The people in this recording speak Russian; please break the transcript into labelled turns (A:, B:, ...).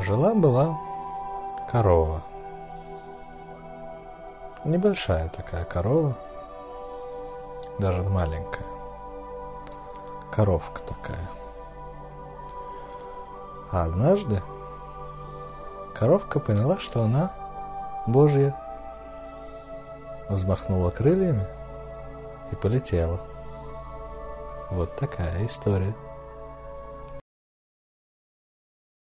A: Жила-была корова. Небольшая такая корова, даже маленькая. Коровка такая. А однажды коровка поняла, что она Божья. Взмахнула крыльями и полетела. Вот такая история.